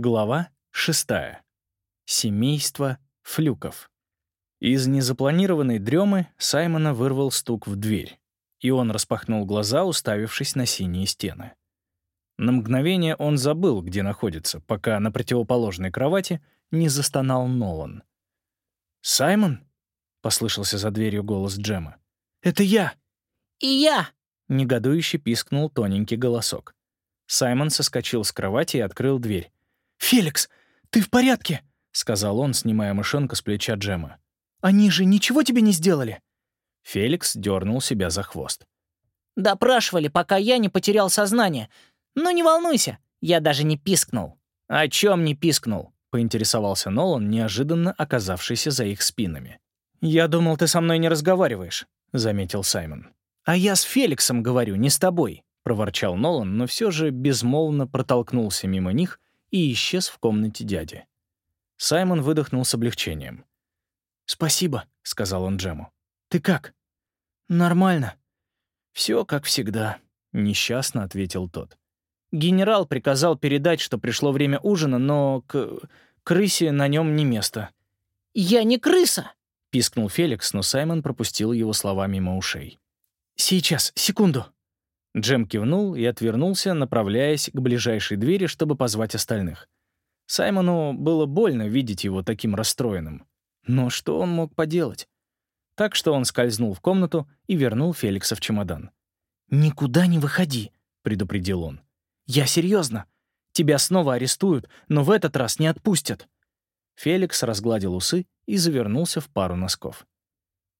Глава 6. Семейство флюков. Из незапланированной дремы Саймона вырвал стук в дверь, и он распахнул глаза, уставившись на синие стены. На мгновение он забыл, где находится, пока на противоположной кровати не застонал Нолан. «Саймон?» — послышался за дверью голос Джема. «Это я!» «И я!» — негодующе пискнул тоненький голосок. Саймон соскочил с кровати и открыл дверь. «Феликс, ты в порядке?» — сказал он, снимая мышонка с плеча Джема. «Они же ничего тебе не сделали?» Феликс дернул себя за хвост. «Допрашивали, пока я не потерял сознание. Но не волнуйся, я даже не пискнул». «О чем не пискнул?» — поинтересовался Нолан, неожиданно оказавшийся за их спинами. «Я думал, ты со мной не разговариваешь», — заметил Саймон. «А я с Феликсом говорю, не с тобой», — проворчал Нолан, но все же безмолвно протолкнулся мимо них и исчез в комнате дяди. Саймон выдохнул с облегчением. «Спасибо», — сказал он Джему. «Ты как?» «Нормально». «Все как всегда», — несчастно ответил тот. «Генерал приказал передать, что пришло время ужина, но к крысе на нем не место». «Я не крыса!» — пискнул Феликс, но Саймон пропустил его слова мимо ушей. «Сейчас, секунду», Джем кивнул и отвернулся, направляясь к ближайшей двери, чтобы позвать остальных. Саймону было больно видеть его таким расстроенным. Но что он мог поделать? Так что он скользнул в комнату и вернул Феликса в чемодан. «Никуда не выходи», — предупредил он. «Я серьезно. Тебя снова арестуют, но в этот раз не отпустят». Феликс разгладил усы и завернулся в пару носков.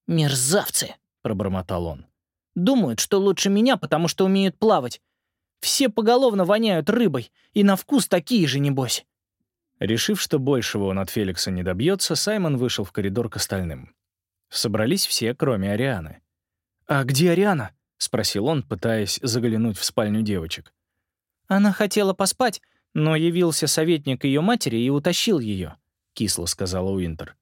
«Мерзавцы!» — пробормотал он. Думают, что лучше меня, потому что умеют плавать. Все поголовно воняют рыбой, и на вкус такие же, небось». Решив, что большего он от Феликса не добьется, Саймон вышел в коридор к остальным. Собрались все, кроме Арианы. «А где Ариана?» — спросил он, пытаясь заглянуть в спальню девочек. «Она хотела поспать, но явился советник ее матери и утащил ее», — кисло сказала Уинтер.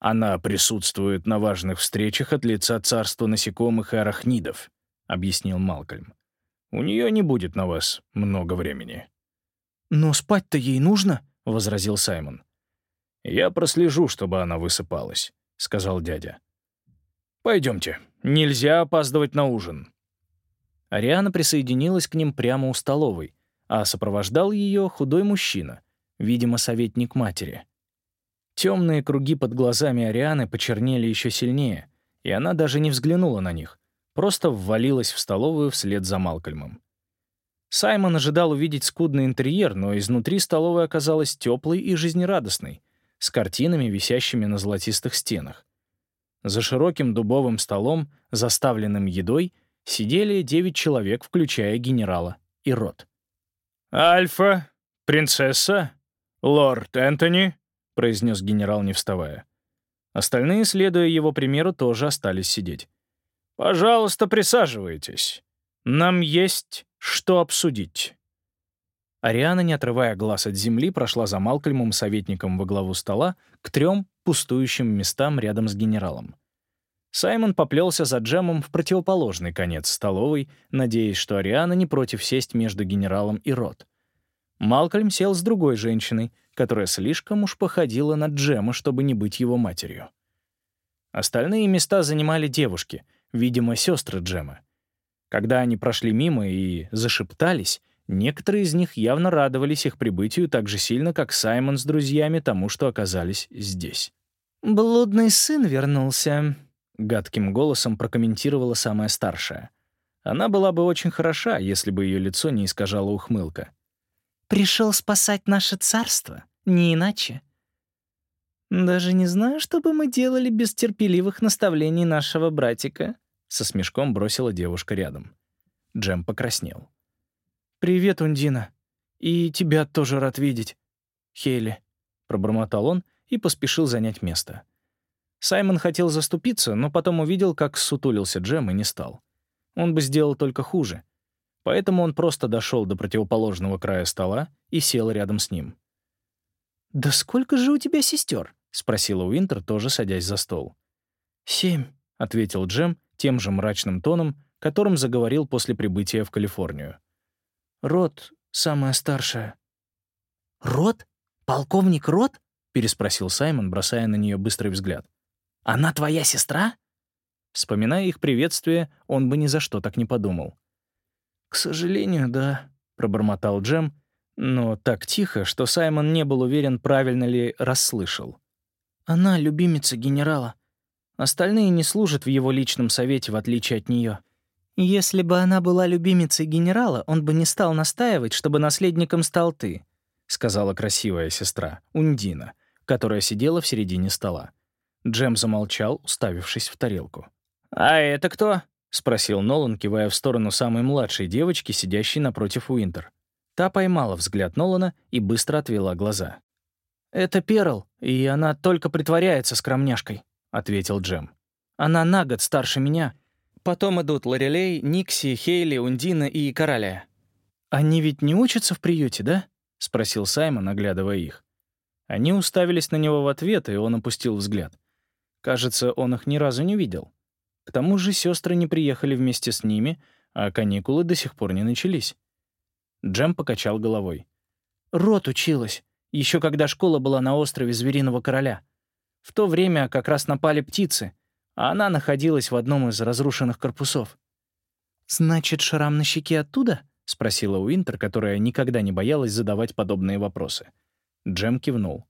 Она присутствует на важных встречах от лица царства насекомых и арахнидов», — объяснил Малкольм. «У нее не будет на вас много времени». «Но спать-то ей нужно», — возразил Саймон. «Я прослежу, чтобы она высыпалась», — сказал дядя. «Пойдемте, нельзя опаздывать на ужин». Ариана присоединилась к ним прямо у столовой, а сопровождал ее худой мужчина, видимо, советник матери. Темные круги под глазами Арианы почернели еще сильнее, и она даже не взглянула на них, просто ввалилась в столовую вслед за Малкольмом. Саймон ожидал увидеть скудный интерьер, но изнутри столовая оказалась теплой и жизнерадостной, с картинами, висящими на золотистых стенах. За широким дубовым столом, заставленным едой, сидели девять человек, включая генерала и рот. «Альфа, принцесса, лорд Энтони, — произнес генерал, не вставая. Остальные, следуя его примеру, тоже остались сидеть. «Пожалуйста, присаживайтесь. Нам есть что обсудить». Ариана, не отрывая глаз от земли, прошла за Малкольмом, советником во главу стола, к трем пустующим местам рядом с генералом. Саймон поплелся за Джемом в противоположный конец столовой, надеясь, что Ариана не против сесть между генералом и Рот. Малкольм сел с другой женщиной, которая слишком уж походила на Джема, чтобы не быть его матерью. Остальные места занимали девушки, видимо, сестры Джема. Когда они прошли мимо и зашептались, некоторые из них явно радовались их прибытию так же сильно, как Саймон с друзьями тому, что оказались здесь. «Блудный сын вернулся», — гадким голосом прокомментировала самая старшая. Она была бы очень хороша, если бы ее лицо не искажало ухмылка. «Пришел спасать наше царство?» Не иначе. Даже не знаю, что бы мы делали без терпеливых наставлений нашего братика, со смешком бросила девушка рядом. Джем покраснел. «Привет, Ундина. И тебя тоже рад видеть. Хейли», — пробормотал он и поспешил занять место. Саймон хотел заступиться, но потом увидел, как сутулился Джем и не стал. Он бы сделал только хуже. Поэтому он просто дошел до противоположного края стола и сел рядом с ним. «Да сколько же у тебя сестер?» — спросила Уинтер, тоже садясь за стол. «Семь», — ответил Джем тем же мрачным тоном, которым заговорил после прибытия в Калифорнию. «Рот — самая старшая». «Рот? Полковник Рот?» — переспросил Саймон, бросая на нее быстрый взгляд. «Она твоя сестра?» Вспоминая их приветствие, он бы ни за что так не подумал. «К сожалению, да», — пробормотал Джем, но так тихо, что Саймон не был уверен, правильно ли расслышал. «Она любимица генерала. Остальные не служат в его личном совете, в отличие от нее. Если бы она была любимицей генерала, он бы не стал настаивать, чтобы наследником стал ты», — сказала красивая сестра, Ундина, которая сидела в середине стола. Джем замолчал, уставившись в тарелку. «А это кто?» — спросил Нолан, кивая в сторону самой младшей девочки, сидящей напротив Уинтер. Та поймала взгляд Нолана и быстро отвела глаза. «Это Перл, и она только притворяется скромняшкой», — ответил Джем. «Она на год старше меня. Потом идут Лорелей, Никси, Хейли, Ундина и Кораля». «Они ведь не учатся в приюте, да?» — спросил Саймон, оглядывая их. Они уставились на него в ответ, и он опустил взгляд. Кажется, он их ни разу не видел. К тому же сестры не приехали вместе с ними, а каникулы до сих пор не начались. Джем покачал головой. «Рот училась, еще когда школа была на острове Звериного Короля. В то время как раз напали птицы, а она находилась в одном из разрушенных корпусов». «Значит, шрам на щеке оттуда?» — спросила Уинтер, которая никогда не боялась задавать подобные вопросы. Джем кивнул.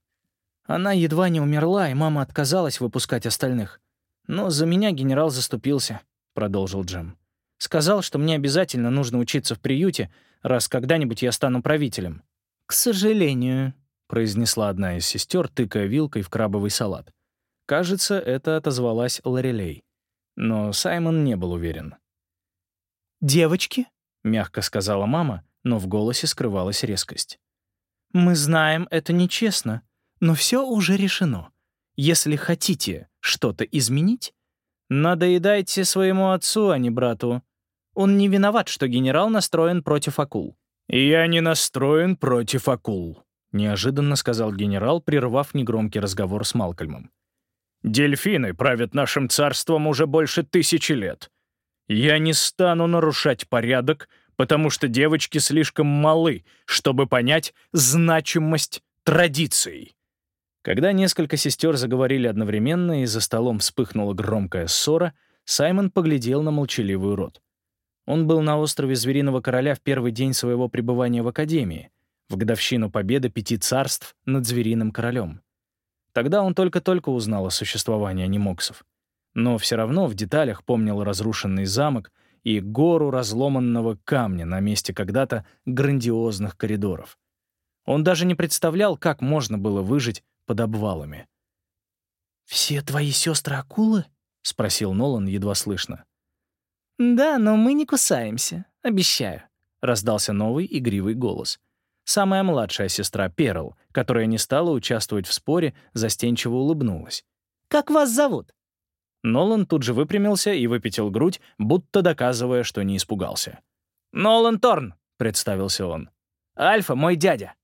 Она едва не умерла, и мама отказалась выпускать остальных. «Но за меня генерал заступился», — продолжил Джем. «Сказал, что мне обязательно нужно учиться в приюте, раз когда-нибудь я стану правителем». «К сожалению», — произнесла одна из сестер, тыкая вилкой в крабовый салат. Кажется, это отозвалась Лорелей. Но Саймон не был уверен. «Девочки?» — мягко сказала мама, но в голосе скрывалась резкость. «Мы знаем, это нечестно, но все уже решено. Если хотите что-то изменить, надоедайте своему отцу, а не брату. Он не виноват, что генерал настроен против акул». «Я не настроен против акул», — неожиданно сказал генерал, прервав негромкий разговор с Малкольмом. «Дельфины правят нашим царством уже больше тысячи лет. Я не стану нарушать порядок, потому что девочки слишком малы, чтобы понять значимость традиций». Когда несколько сестер заговорили одновременно и за столом вспыхнула громкая ссора, Саймон поглядел на молчаливый рот. Он был на острове Звериного Короля в первый день своего пребывания в Академии, в годовщину победы пяти царств над Звериным Королем. Тогда он только-только узнал о существовании анимоксов. Но все равно в деталях помнил разрушенный замок и гору разломанного камня на месте когда-то грандиозных коридоров. Он даже не представлял, как можно было выжить под обвалами. «Все твои сестры акулы?» — спросил Нолан едва слышно. «Да, но мы не кусаемся, обещаю», — раздался новый игривый голос. Самая младшая сестра Перл, которая не стала участвовать в споре, застенчиво улыбнулась. «Как вас зовут?» Нолан тут же выпрямился и выпятил грудь, будто доказывая, что не испугался. «Нолан Торн», — представился он. «Альфа — мой дядя».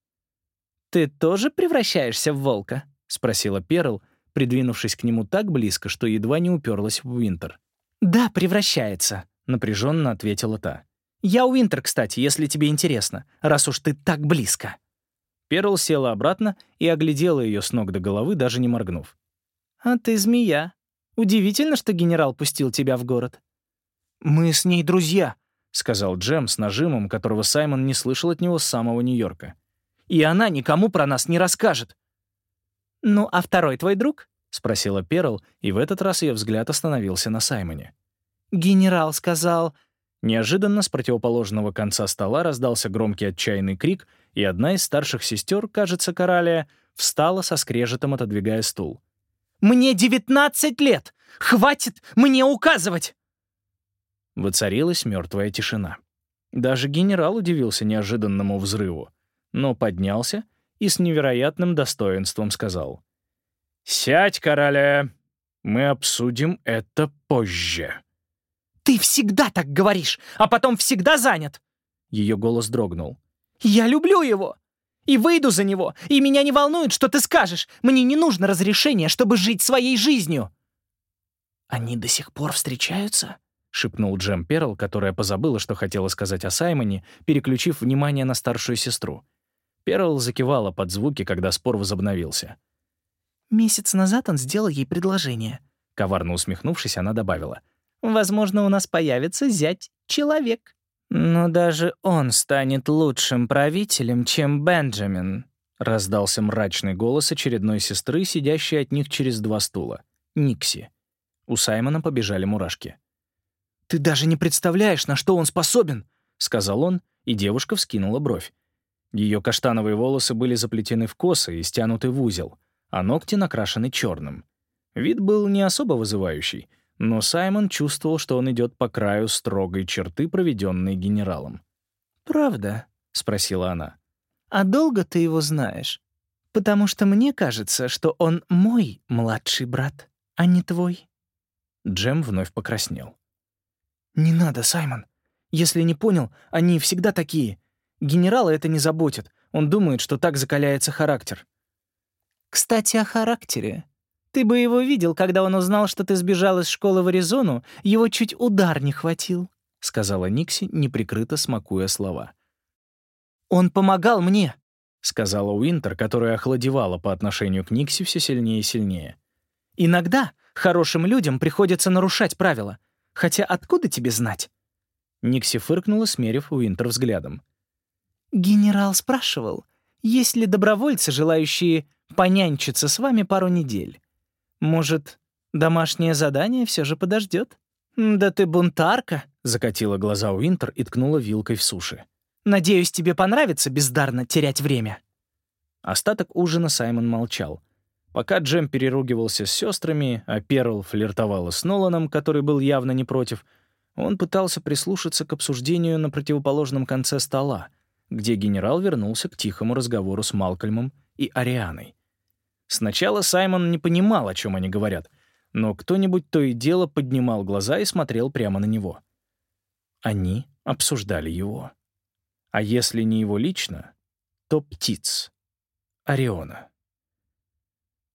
«Ты тоже превращаешься в волка?» — спросила Перл, придвинувшись к нему так близко, что едва не уперлась в Уинтер. «Да, превращается», — напряженно ответила та. «Я Уинтер, кстати, если тебе интересно, раз уж ты так близко». Перл села обратно и оглядела ее с ног до головы, даже не моргнув. «А ты змея. Удивительно, что генерал пустил тебя в город». «Мы с ней друзья», — сказал Джем с нажимом, которого Саймон не слышал от него с самого Нью-Йорка и она никому про нас не расскажет». «Ну, а второй твой друг?» — спросила Перл, и в этот раз ее взгляд остановился на Саймоне. «Генерал сказал...» Неожиданно с противоположного конца стола раздался громкий отчаянный крик, и одна из старших сестер, кажется, Коралия, встала со скрежетом, отодвигая стул. «Мне девятнадцать лет! Хватит мне указывать!» Воцарилась мертвая тишина. Даже генерал удивился неожиданному взрыву но поднялся и с невероятным достоинством сказал. «Сядь, короля, мы обсудим это позже». «Ты всегда так говоришь, а потом всегда занят!» Ее голос дрогнул. «Я люблю его! И выйду за него, и меня не волнует, что ты скажешь. Мне не нужно разрешения, чтобы жить своей жизнью!» «Они до сих пор встречаются?» — шепнул Джем Перл, которая позабыла, что хотела сказать о Саймоне, переключив внимание на старшую сестру. Перл закивала под звуки, когда спор возобновился. «Месяц назад он сделал ей предложение». Коварно усмехнувшись, она добавила. «Возможно, у нас появится зять-человек». «Но даже он станет лучшим правителем, чем Бенджамин», — раздался мрачный голос очередной сестры, сидящей от них через два стула. Никси. У Саймона побежали мурашки. «Ты даже не представляешь, на что он способен!» — сказал он, и девушка вскинула бровь. Ее каштановые волосы были заплетены в косы и стянуты в узел, а ногти накрашены черным. Вид был не особо вызывающий, но Саймон чувствовал, что он идет по краю строгой черты, проведенной генералом. «Правда?» — спросила она. «А долго ты его знаешь? Потому что мне кажется, что он мой младший брат, а не твой». Джем вновь покраснел. «Не надо, Саймон. Если не понял, они всегда такие. Генерала это не заботит. Он думает, что так закаляется характер». «Кстати, о характере. Ты бы его видел, когда он узнал, что ты сбежал из школы в Аризону, его чуть удар не хватил», — сказала Никси, неприкрыто смакуя слова. «Он помогал мне», — сказала Уинтер, которая охладевала по отношению к Никси все сильнее и сильнее. «Иногда хорошим людям приходится нарушать правила. Хотя откуда тебе знать?» Никси фыркнула, смерив Уинтер взглядом. «Генерал спрашивал, есть ли добровольцы, желающие понянчиться с вами пару недель. Может, домашнее задание все же подождет? «Да ты бунтарка!» — закатила глаза Уинтер и ткнула вилкой в суши. «Надеюсь, тебе понравится бездарно терять время». Остаток ужина Саймон молчал. Пока Джем переругивался с сестрами, а Перл флиртовала с Ноланом, который был явно не против, он пытался прислушаться к обсуждению на противоположном конце стола, где генерал вернулся к тихому разговору с Малкольмом и Арианой. Сначала Саймон не понимал, о чем они говорят, но кто-нибудь то и дело поднимал глаза и смотрел прямо на него. Они обсуждали его. А если не его лично, то птиц. Ориона.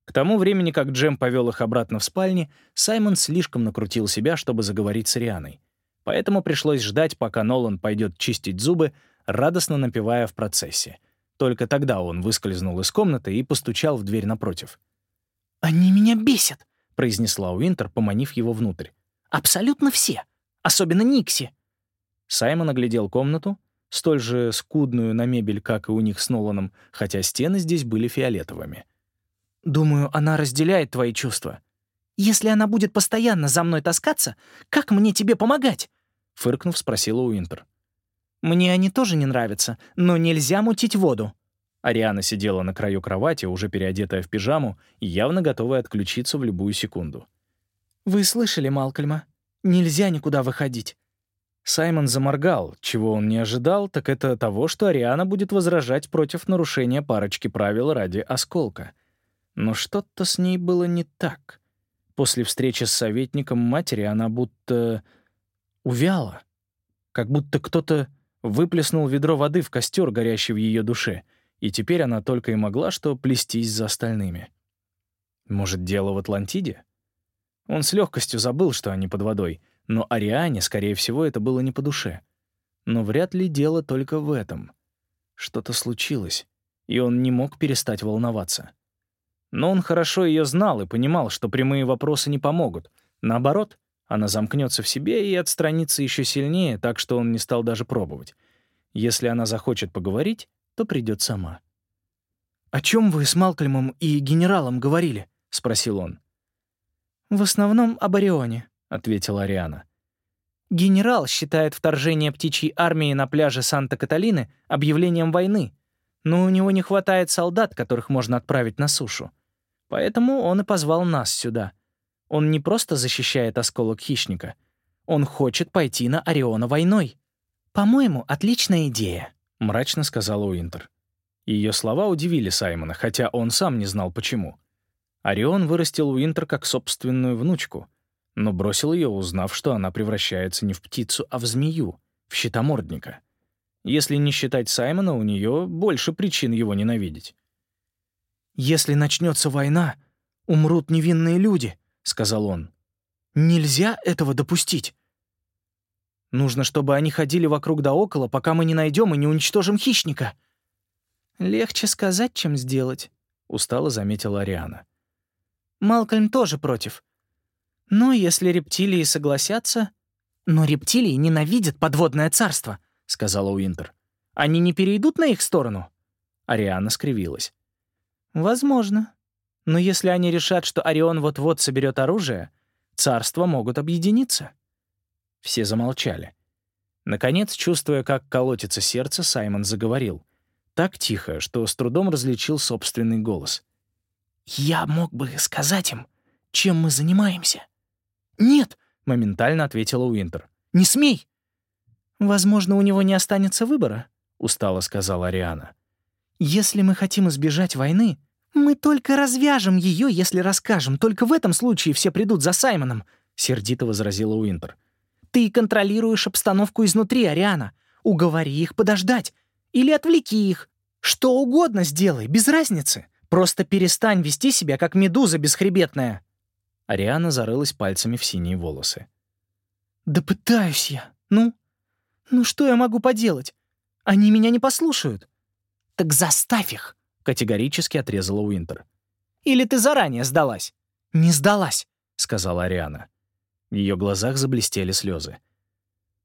К тому времени, как Джем повел их обратно в спальне, Саймон слишком накрутил себя, чтобы заговорить с Рианой. Поэтому пришлось ждать, пока Нолан пойдет чистить зубы, радостно напевая в процессе — только тогда он выскользнул из комнаты и постучал в дверь напротив. «Они меня бесят», — произнесла Уинтер, поманив его внутрь. «Абсолютно все. Особенно Никси». Саймон оглядел комнату, столь же скудную на мебель, как и у них с Ноланом, хотя стены здесь были фиолетовыми. «Думаю, она разделяет твои чувства. Если она будет постоянно за мной таскаться, как мне тебе помогать?» Фыркнув, спросила Уинтер. Мне они тоже не нравятся, но нельзя мутить воду». Ариана сидела на краю кровати, уже переодетая в пижаму, явно готовая отключиться в любую секунду. «Вы слышали Малкольма? Нельзя никуда выходить». Саймон заморгал. Чего он не ожидал, так это того, что Ариана будет возражать против нарушения парочки правил ради осколка. Но что-то с ней было не так. После встречи с советником матери она будто увяла. Как будто кто-то выплеснул ведро воды в костер, горящий в ее душе, и теперь она только и могла что плестись за остальными. Может, дело в Атлантиде? Он с легкостью забыл, что они под водой, но Ариане, скорее всего, это было не по душе. Но вряд ли дело только в этом. Что-то случилось, и он не мог перестать волноваться. Но он хорошо ее знал и понимал, что прямые вопросы не помогут. Наоборот, она замкнется в себе и отстранится еще сильнее, так что он не стал даже пробовать. Если она захочет поговорить, то придет сама. «О чем вы с Малкольмом и генералом говорили?» — спросил он. «В основном об Орионе», — ответила Ариана. «Генерал считает вторжение птичьей армии на пляже Санта-Каталины объявлением войны, но у него не хватает солдат, которых можно отправить на сушу. Поэтому он и позвал нас сюда — он не просто защищает осколок хищника. Он хочет пойти на Ориона войной. «По-моему, отличная идея», — мрачно сказала Уинтер. Ее слова удивили Саймона, хотя он сам не знал, почему. Орион вырастил Уинтер как собственную внучку, но бросил ее, узнав, что она превращается не в птицу, а в змею, в щитомордника. Если не считать Саймона, у нее больше причин его ненавидеть. «Если начнется война, умрут невинные люди», — сказал он. «Нельзя этого допустить. Нужно, чтобы они ходили вокруг да около, пока мы не найдем и не уничтожим хищника». «Легче сказать, чем сделать», — устало заметила Ариана. «Малкольм тоже против. Но если рептилии согласятся...» «Но рептилии ненавидят подводное царство», — сказала Уинтер. «Они не перейдут на их сторону?» Ариана скривилась. «Возможно. Но если они решат, что Орион вот-вот соберет оружие, царства могут объединиться». Все замолчали. Наконец, чувствуя, как колотится сердце, Саймон заговорил. Так тихо, что с трудом различил собственный голос. «Я мог бы сказать им, чем мы занимаемся». «Нет», — моментально ответила Уинтер. «Не смей!» «Возможно, у него не останется выбора», — устало сказала Ариана. «Если мы хотим избежать войны, мы только развяжем ее, если расскажем. Только в этом случае все придут за Саймоном», — сердито возразила Уинтер. «Ты контролируешь обстановку изнутри, Ариана. Уговори их подождать. Или отвлеки их. Что угодно сделай, без разницы. Просто перестань вести себя, как медуза бесхребетная». Ариана зарылась пальцами в синие волосы. «Да пытаюсь я. Ну? Ну что я могу поделать? Они меня не послушают». «Так заставь их!» — категорически отрезала Уинтер. «Или ты заранее сдалась?» «Не сдалась», — сказала Ариана. В ее глазах заблестели слезы.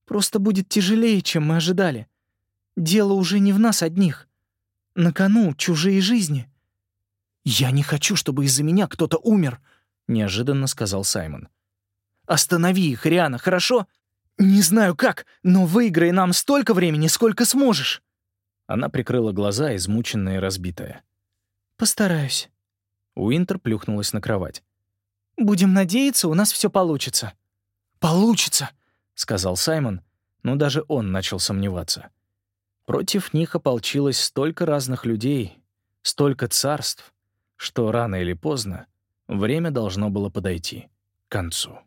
«Просто будет тяжелее, чем мы ожидали. Дело уже не в нас одних. На кону чужие жизни». «Я не хочу, чтобы из-за меня кто-то умер», — неожиданно сказал Саймон. «Останови их, Риана, хорошо? Не знаю как, но выиграй нам столько времени, сколько сможешь». Она прикрыла глаза, измученная и разбитая. «Постараюсь». Уинтер плюхнулась на кровать. «Будем надеяться, у нас все получится». «Получится», — сказал Саймон, но даже он начал сомневаться. Против них ополчилось столько разных людей, столько царств, что рано или поздно время должно было подойти к концу.